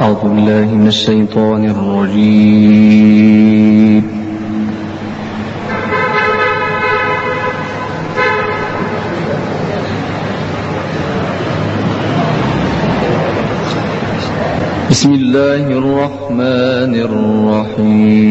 أعوذ بالله من الشيطان الرجيم. بسم الله الرحمن الرحيم.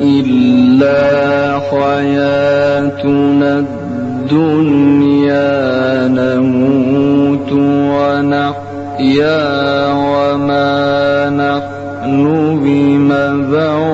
إلا حياتنا الدنيا نموت ونحيا وما نحن بمبعوثين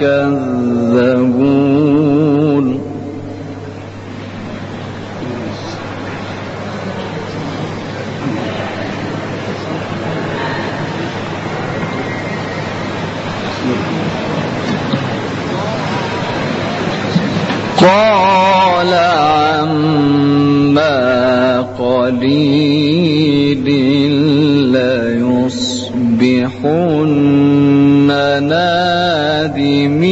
كذبون. قال عما قليل ليصبحن نادمين.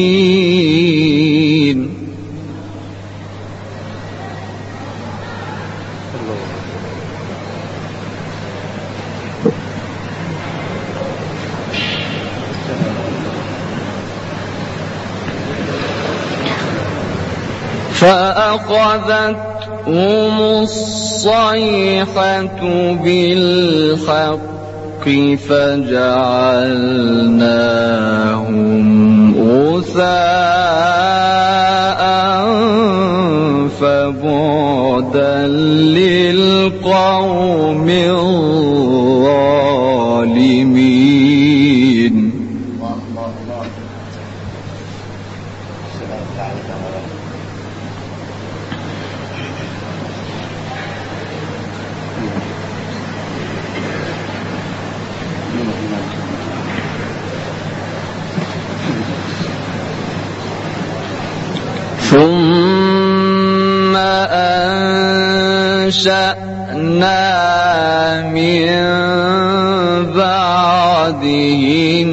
فأخذتهم الصيحة بالحق. فجعلناهم غثاء فبعدا للقوم الظالمين ثم أنشأنا من بعدهم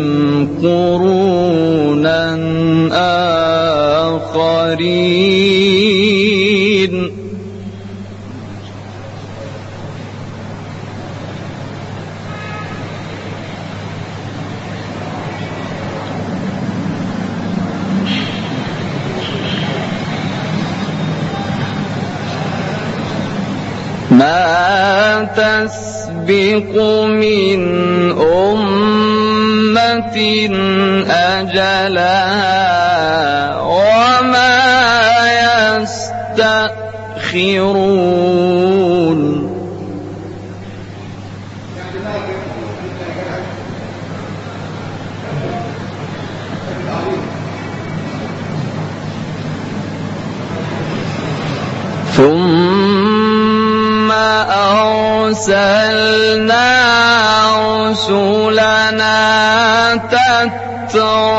قرونا آخرين ما تسبق من أمة أجلها وما يستأخرون. ثم أرسلنا رسلنا تترى.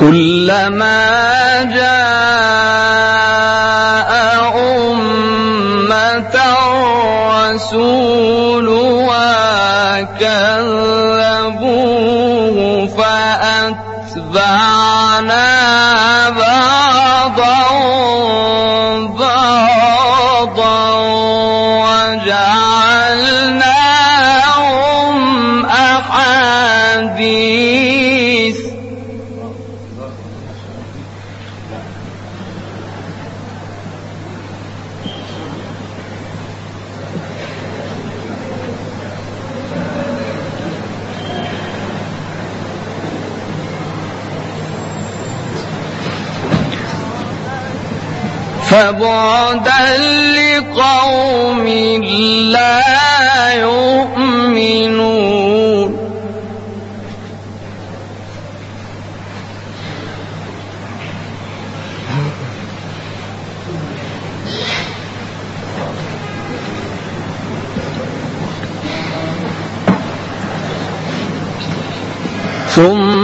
كلما جاء أمة رسولها كذبوه فأتبعنا فبعدا لقوم لا يؤمنون ثم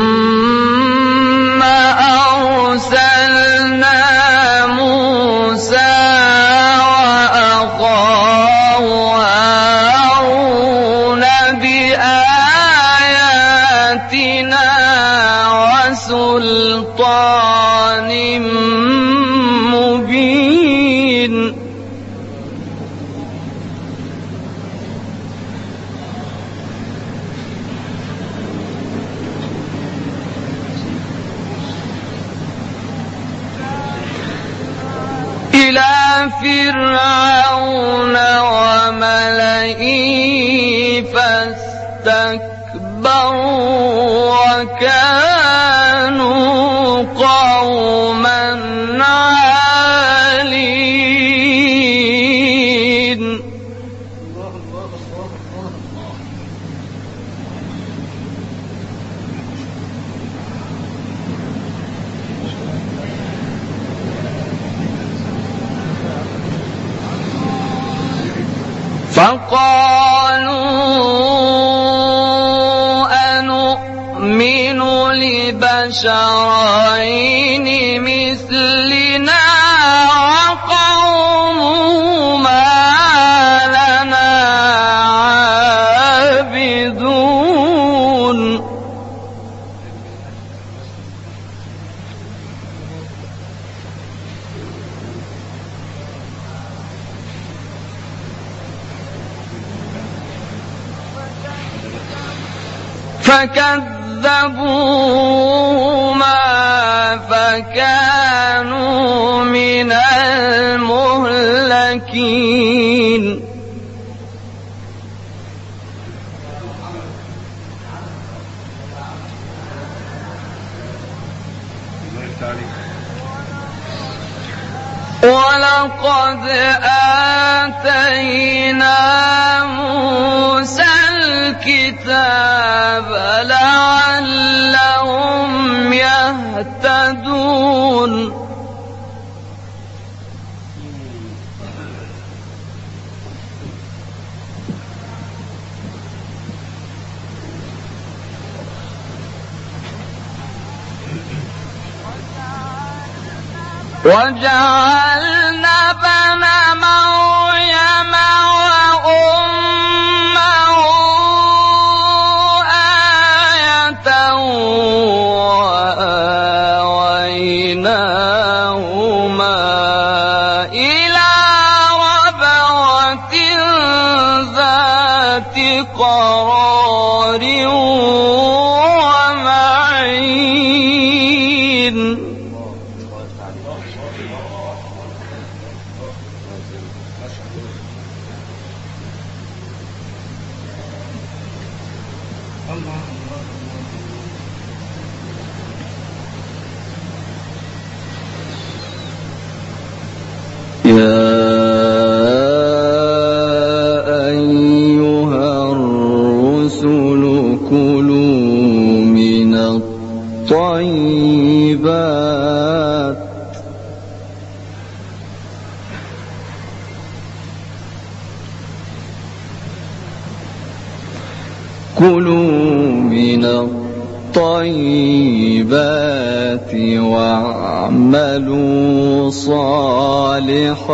فاستكبروا فكذبوهما فكانوا من المهلكين. ولقد آتينا موسى الكتاب لعلهم يهتدون. وجعلنا ابن مريم الطيبات كلوا من الطيبات واعملوا صالحا.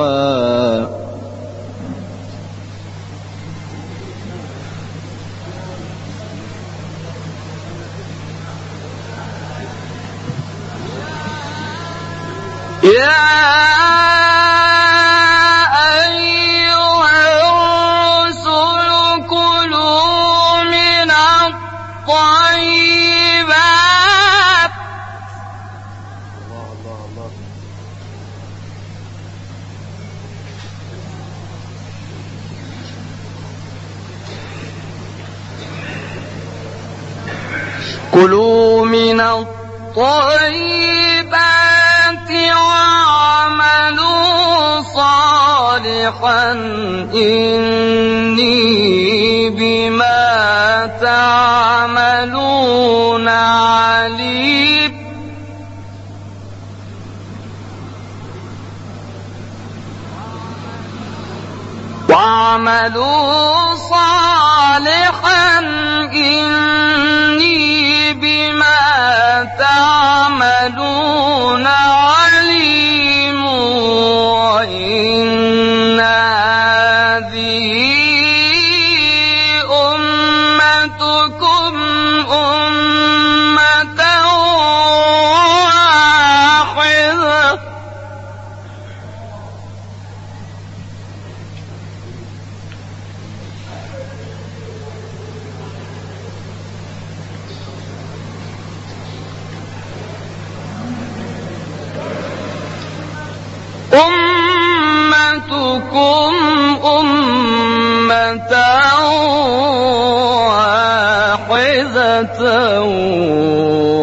من الطيبات واعملوا صالحا إني بما تعملون عليم. واعملوا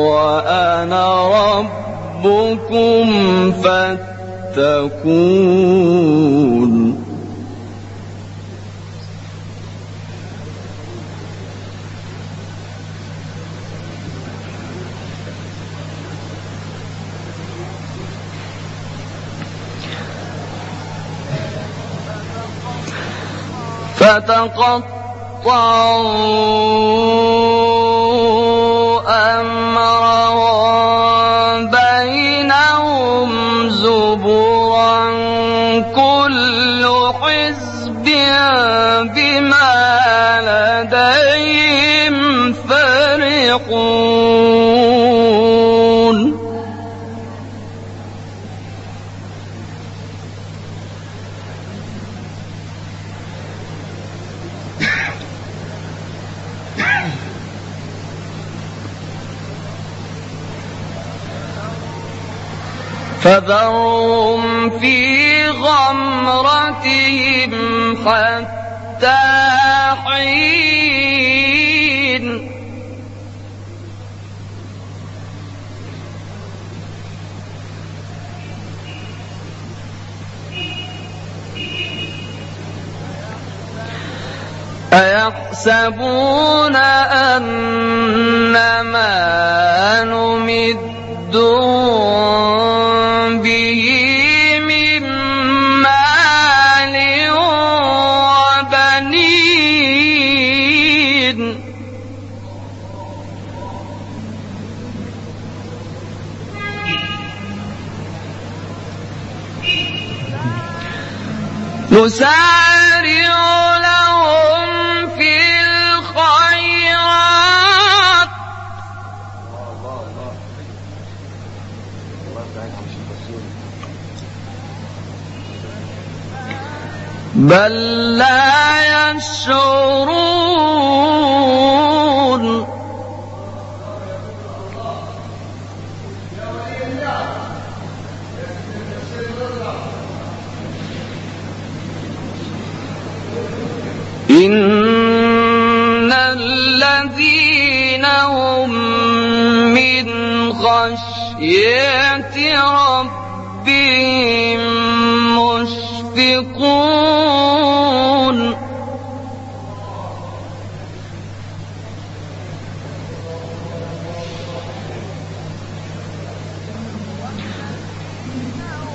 وأنا ربكم فاتقون. فتقطعوا أمرهم بينهم زبرا كل حزب بما لديهم فرحون فذرهم في غمرتهم حتى حين. أيحسبون أن ما لهم في الخيرات. بل لا يشعرون خشية ربهم مشفقون.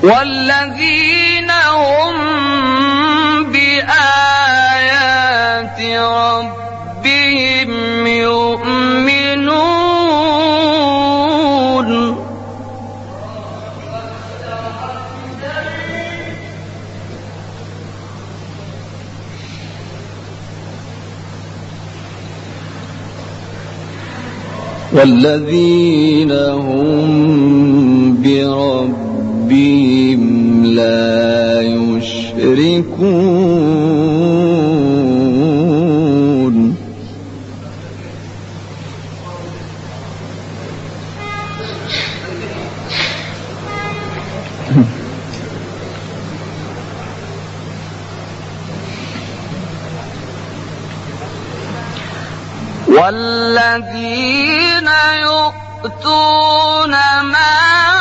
والذين هم بآيات والذين هم بربهم لا يشركون. والذين يؤتون ما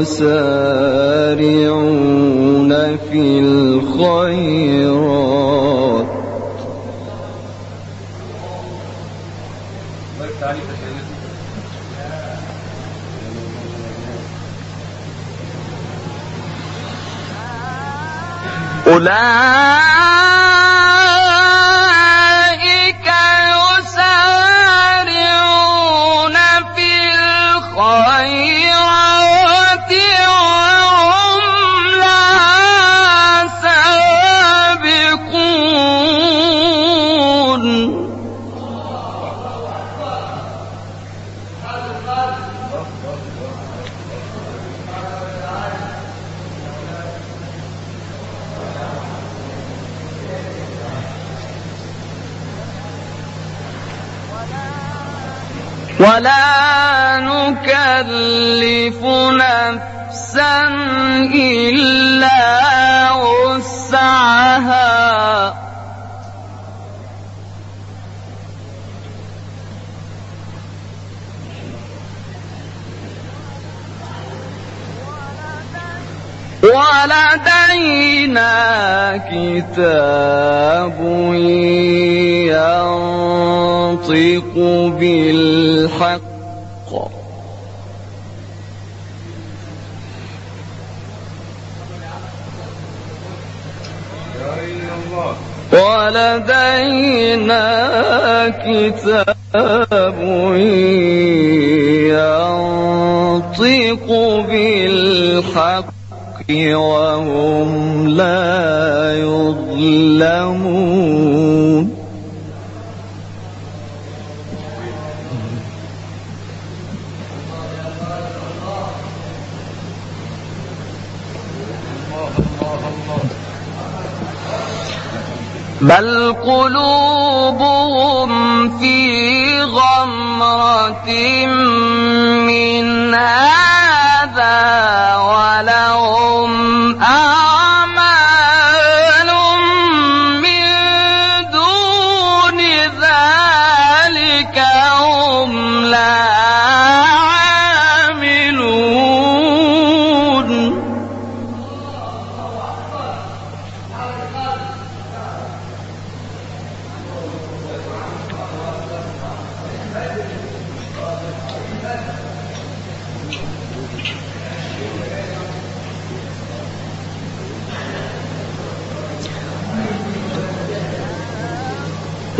يسارعون في الخيرات. أولئك ولا نكلف نفسا إلا وسعها. ولدينا كتاب ينطق بالحق ولدينا كتاب ينطق بالحق وهم لا يظلمون. بل قلوبهم في غمرة من هذا ولهم أعمال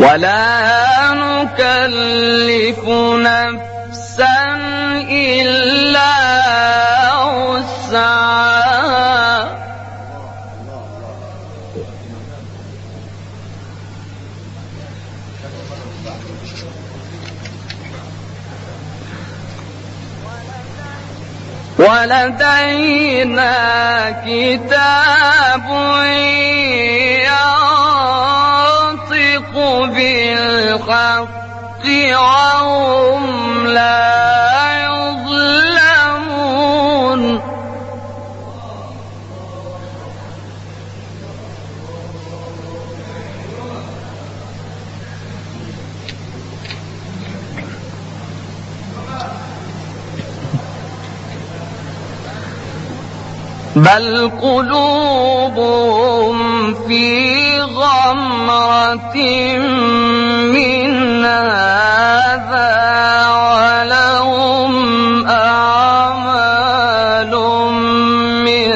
ولا نكلف نفسا إلا وسعها ولدينا كتاب لا يظلمون. بل قلوبهم في غمرة من هذا ولهم أعمال من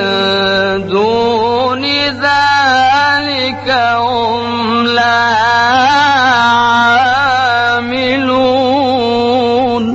دون ذلك هم لا عاملون.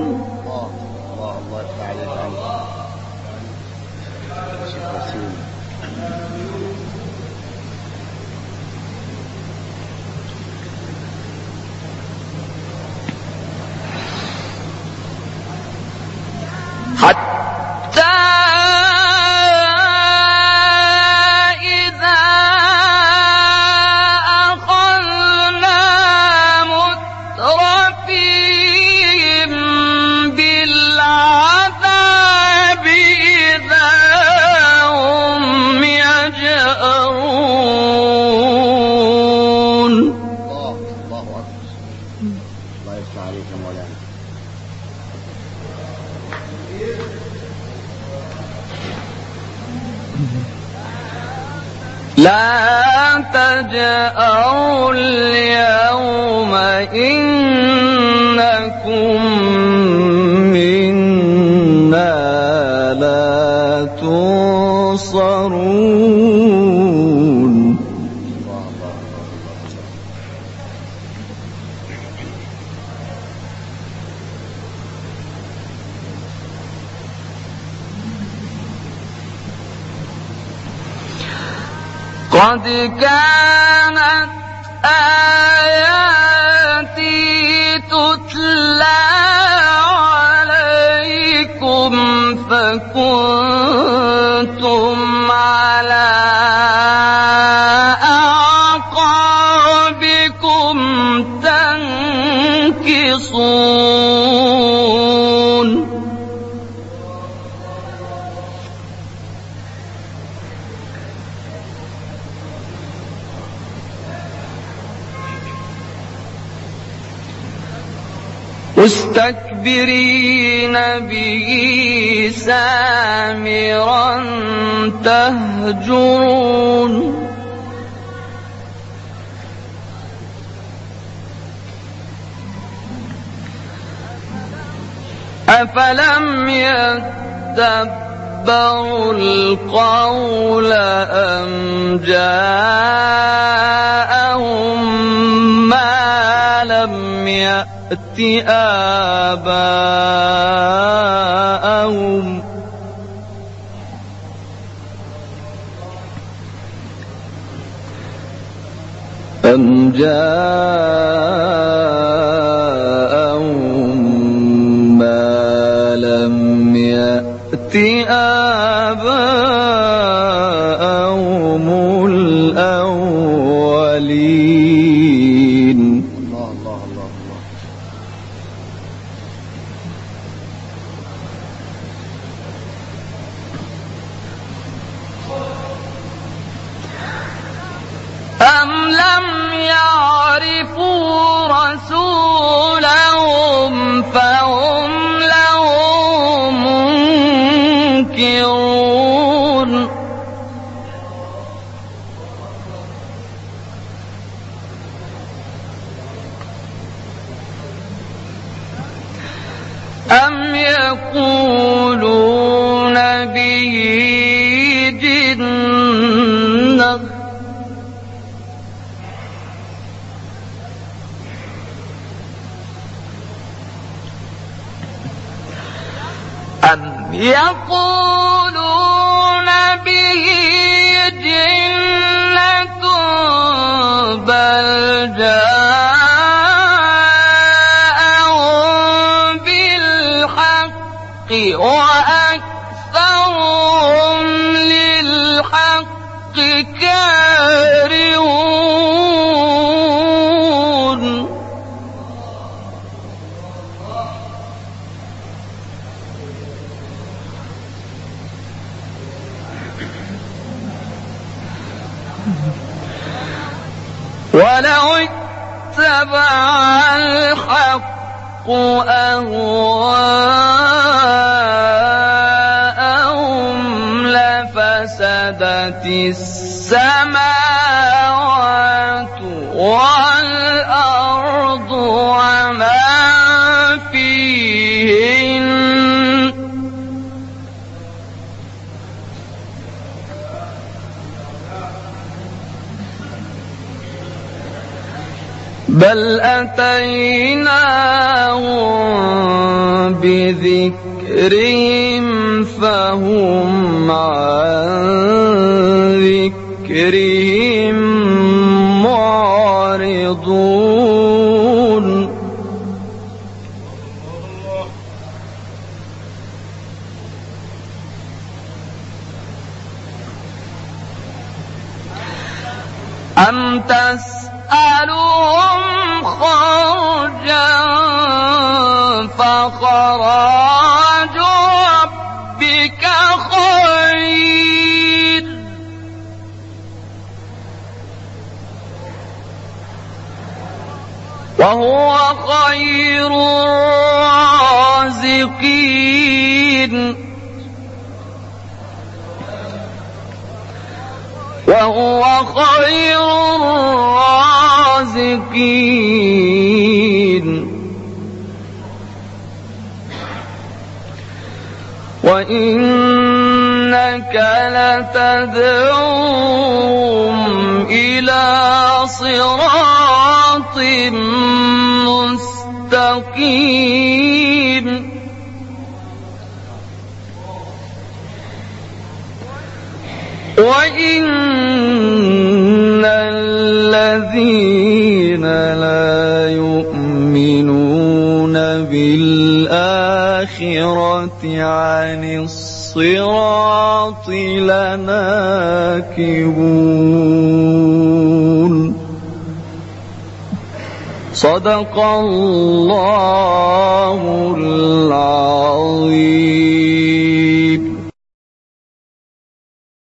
اليوم إنكم منا لا تنصرون. قد كانت فكنتم مستكبرين به سامرا تهجرون. أفلم يدبروا القول أم جاءهم ما لم يأت آباءهم. أم جاءهم يقولون به جنة. أم يقولون وأكثرهم للحق كارهون. ولو اتبع الحق أهواءهم السماوات والأرض وما فيهن. بل أتيناهم بذكرهم. فهم عن ذكرهم معرضون أم تسألهم خرجا فخراج وهو خير الرازقين. وهو خير الرازقين. وإنك لتدعوهم إلى صراط مستقيم وإن الذين لا يؤمنون بالآخرة عن الصراط لناكبون. صدق الله العظيم.